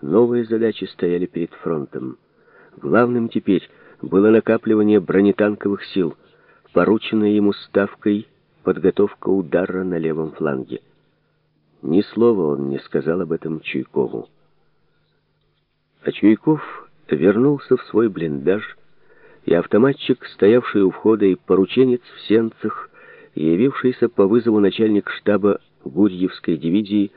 Новые задачи стояли перед фронтом. Главным теперь было накапливание бронетанковых сил, порученной ему ставкой подготовка удара на левом фланге. Ни слова он не сказал об этом Чуйкову. А Чуйков вернулся в свой блиндаж, и автоматчик, стоявший у входа, и порученец в сенцах, явившийся по вызову начальник штаба Гурьевской дивизии,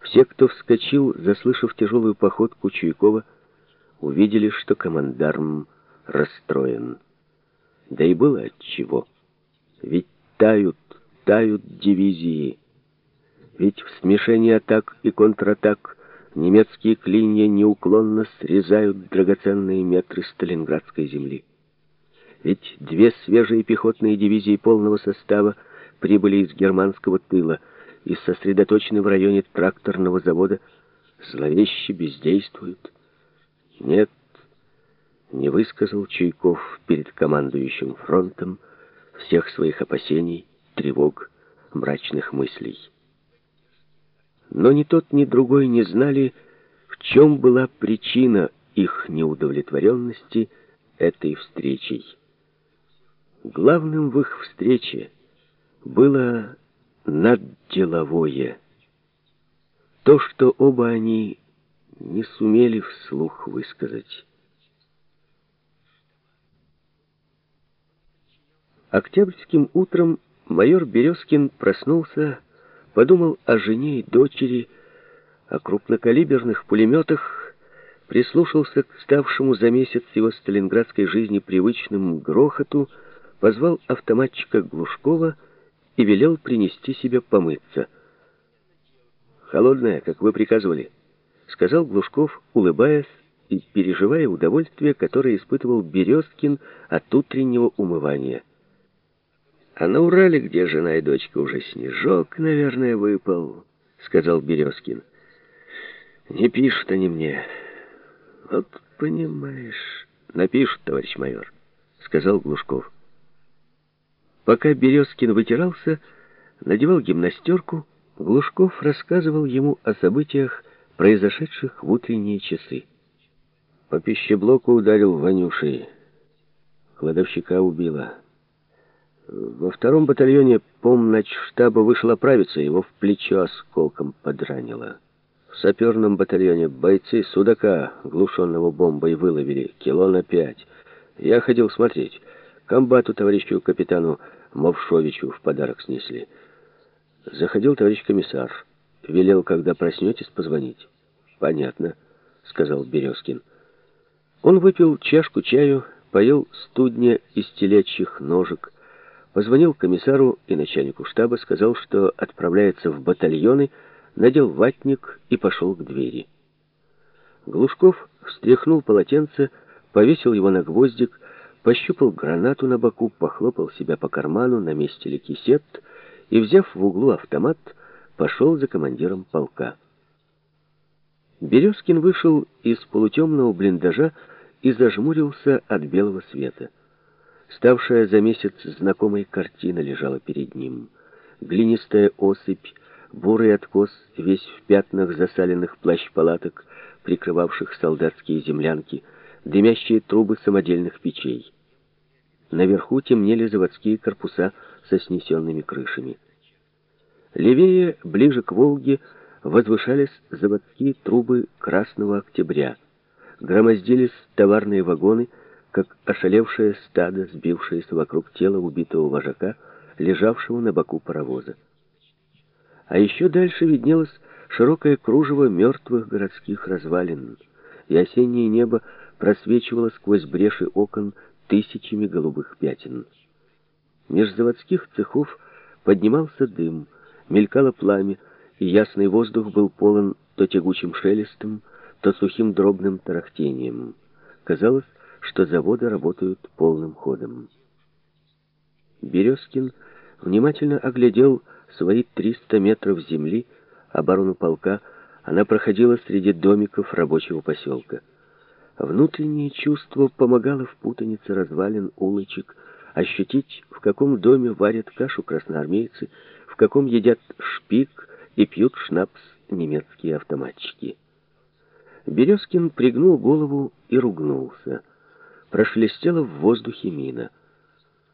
все, кто вскочил, заслышав тяжелую походку Чуйкова, увидели, что командарм расстроен. Да и было отчего. Ведь тают, тают дивизии. Ведь в смешении атак и контратак немецкие клинья неуклонно срезают драгоценные метры Сталинградской земли. Ведь две свежие пехотные дивизии полного состава прибыли из германского тыла и сосредоточены в районе тракторного завода, зловеще бездействуют. Нет, не высказал Чуйков перед командующим фронтом всех своих опасений, тревог, мрачных мыслей. Но ни тот, ни другой не знали, в чем была причина их неудовлетворенности этой встречей. Главным в их встрече было надделовое. То, что оба они не сумели вслух высказать. Октябрьским утром майор Березкин проснулся, подумал о жене и дочери, о крупнокалиберных пулеметах, прислушался к ставшему за месяц его сталинградской жизни привычным грохоту, позвал автоматчика Глушкова и велел принести себе помыться. «Холодная, как вы приказывали», — сказал Глушков, улыбаясь и переживая удовольствие, которое испытывал Березкин от утреннего умывания. А на Урале, где жена и дочка, уже снежок, наверное, выпал, сказал Березкин. Не пишут они мне. Вот понимаешь. Напишут, товарищ майор, сказал Глушков. Пока Березкин вытирался, надевал гимнастерку, Глушков рассказывал ему о событиях, произошедших в утренние часы. По пищеблоку ударил Ванюшей. Кладовщика убила. Во втором батальоне помнач-штаба вышел оправиться, его в плечо осколком подранило. В саперном батальоне бойцы судака, глушенного бомбой, выловили кило на пять. Я ходил смотреть. Комбату товарищу капитану Мовшовичу в подарок снесли. Заходил товарищ комиссар. Велел, когда проснетесь, позвонить. «Понятно», — сказал Березкин. Он выпил чашку чаю, поел студня из телячьих ножек, Позвонил комиссару и начальнику штаба, сказал, что отправляется в батальоны, надел ватник и пошел к двери. Глушков встряхнул полотенце, повесил его на гвоздик, пощупал гранату на боку, похлопал себя по карману, на месте ли кисет, и, взяв в углу автомат, пошел за командиром полка. Березкин вышел из полутемного блиндажа и зажмурился от белого света. Ставшая за месяц знакомой картина лежала перед ним. Глинистая осыпь, бурый откос, весь в пятнах засаленных плащ-палаток, прикрывавших солдатские землянки, дымящие трубы самодельных печей. Наверху темнели заводские корпуса со снесенными крышами. Левее, ближе к Волге, возвышались заводские трубы Красного Октября. Громоздились товарные вагоны, как ошалевшее стадо, сбившееся вокруг тела убитого вожака, лежавшего на боку паровоза. А еще дальше виднелось широкое кружево мертвых городских развалин, и осеннее небо просвечивало сквозь бреши окон тысячами голубых пятен. Меж заводских цехов поднимался дым, мелькало пламя, и ясный воздух был полон то тягучим шелестом, то сухим дробным тарахтением. Казалось, что заводы работают полным ходом. Березкин внимательно оглядел свои 300 метров земли, оборону полка, она проходила среди домиков рабочего поселка. Внутреннее чувство помогало в путанице развалин улочек, ощутить, в каком доме варят кашу красноармейцы, в каком едят шпик и пьют шнапс немецкие автоматчики. Березкин пригнул голову и ругнулся. Прошелестела в воздухе мина.